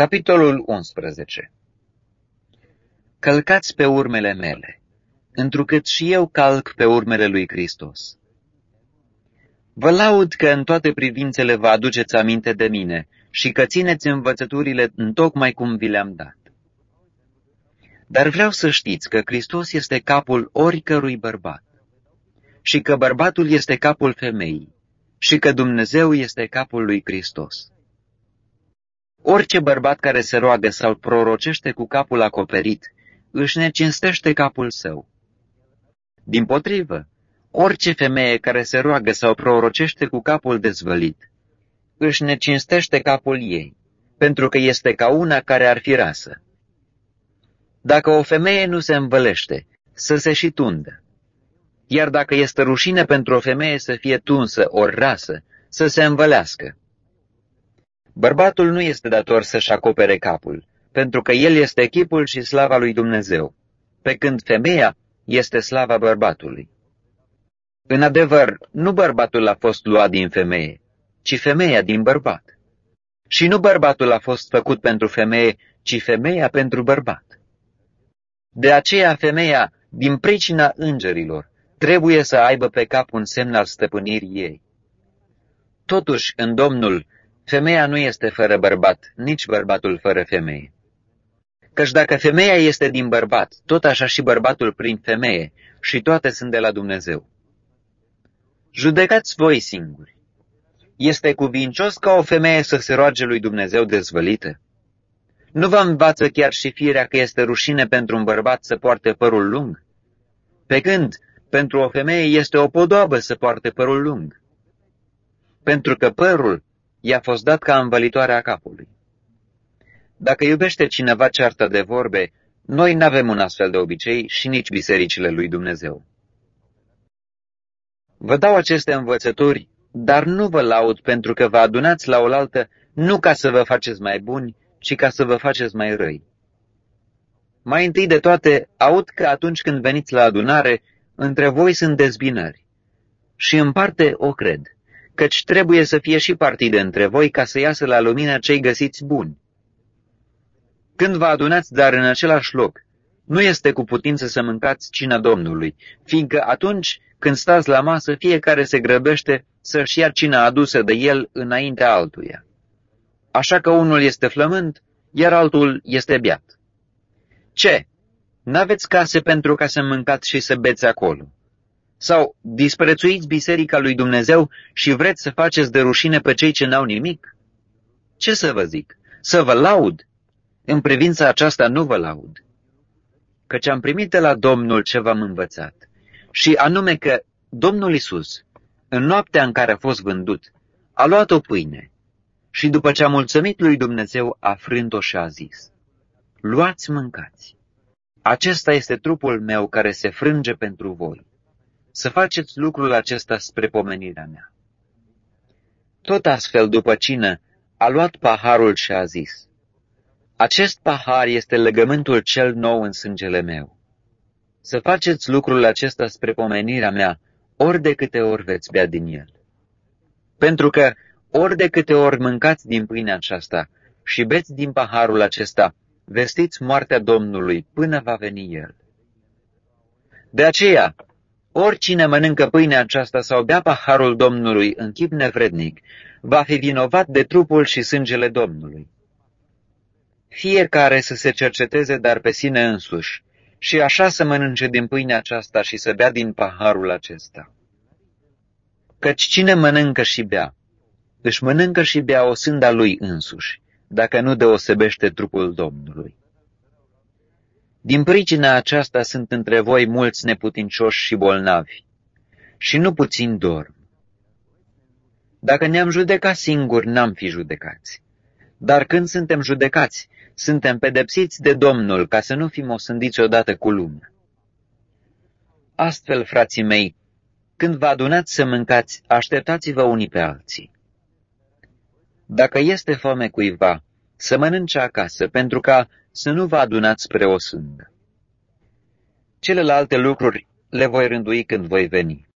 Capitolul 11 Călcați pe urmele mele, întrucât și eu calc pe urmele lui Hristos. Vă laud că în toate privințele vă aduceți aminte de mine și că țineți învățăturile tocmai cum vi le-am dat. Dar vreau să știți că Hristos este capul oricărui bărbat și că bărbatul este capul femeii și că Dumnezeu este capul lui Hristos. Orice bărbat care se roagă sau prorocește cu capul acoperit, își necinstește capul său. Din potrivă, orice femeie care se roagă sau prorocește cu capul dezvălit, își necinstește capul ei, pentru că este ca una care ar fi rasă. Dacă o femeie nu se învălește, să se și tundă. Iar dacă este rușine pentru o femeie să fie tunsă ori rasă, să se învălească. Bărbatul nu este dator să-și acopere capul, pentru că el este chipul și slava lui Dumnezeu, pe când femeia este slava bărbatului. În adevăr, nu bărbatul a fost luat din femeie, ci femeia din bărbat. Și nu bărbatul a fost făcut pentru femeie, ci femeia pentru bărbat. De aceea femeia, din pricina îngerilor, trebuie să aibă pe cap un semn al stăpânirii ei. Totuși, în Domnul, Femeia nu este fără bărbat, nici bărbatul fără femeie. Căci dacă femeia este din bărbat, tot așa și bărbatul prin femeie, și toate sunt de la Dumnezeu. Judecați voi singuri. Este cuvincios ca o femeie să se roage lui Dumnezeu dezvălită? Nu vă învață chiar și firea că este rușine pentru un bărbat să poarte părul lung? Pe când, pentru o femeie este o podoabă să poarte părul lung. Pentru că părul i-a fost dat ca învălitoare capului. Dacă iubește cineva ceartă de vorbe, noi nu avem un astfel de obicei și nici bisericile lui Dumnezeu. Vă dau aceste învățături, dar nu vă laud pentru că vă adunați la oaltă nu ca să vă faceți mai buni, ci ca să vă faceți mai răi. Mai întâi de toate, aud că atunci când veniți la adunare, între voi sunt dezbinări. Și în parte o cred căci trebuie să fie și partide între voi ca să iasă la lumină cei găsiți buni. Când vă adunați dar în același loc, nu este cu putință să mâncați cina Domnului, fiindcă atunci când stați la masă, fiecare se grăbește să-și ia cina adusă de el înaintea altuia. Așa că unul este flământ, iar altul este beat. Ce? N-aveți case pentru ca să mâncați și să beți acolo? Sau disprețuiți biserica lui Dumnezeu și vreți să faceți de rușine pe cei ce n-au nimic? Ce să vă zic? Să vă laud? În privința aceasta nu vă laud. Căci am primit de la Domnul ce v-am învățat. Și anume că Domnul Isus, în noaptea în care a fost vândut, a luat o pâine și după ce a mulțumit lui Dumnezeu, a frânt-o și a zis, Luați mâncați. Acesta este trupul meu care se frânge pentru voi să faceți lucrul acesta spre pomenirea mea. Tot astfel, după cină, a luat paharul și a zis, Acest pahar este legământul cel nou în sângele meu. Să faceți lucrul acesta spre pomenirea mea, ori de câte ori veți bea din el. Pentru că, ori de câte ori mâncați din pâinea aceasta și beți din paharul acesta, vestiți moartea Domnului până va veni El. De aceea, Oricine mănâncă pâinea aceasta sau bea paharul Domnului în chip nevrednic, va fi vinovat de trupul și sângele Domnului. Fiecare să se cerceteze dar pe sine însuși și așa să mănânce din pâinea aceasta și să bea din paharul acesta. Căci cine mănâncă și bea, își mănâncă și bea o sânda lui însuși, dacă nu deosebește trupul Domnului. Din pricina aceasta sunt între voi mulți neputincioși și bolnavi, și nu puțin dorm. Dacă ne-am judecat singuri, n-am fi judecați. Dar când suntem judecați, suntem pedepsiți de Domnul ca să nu fim osândiți odată cu lumea. Astfel, frații mei, când vă adunați să mâncați, așteptați-vă unii pe alții. Dacă este foame cuiva, să mănânce acasă, pentru ca să nu vă adunați spre o sândă. Celelalte lucruri le voi rândui când voi veni.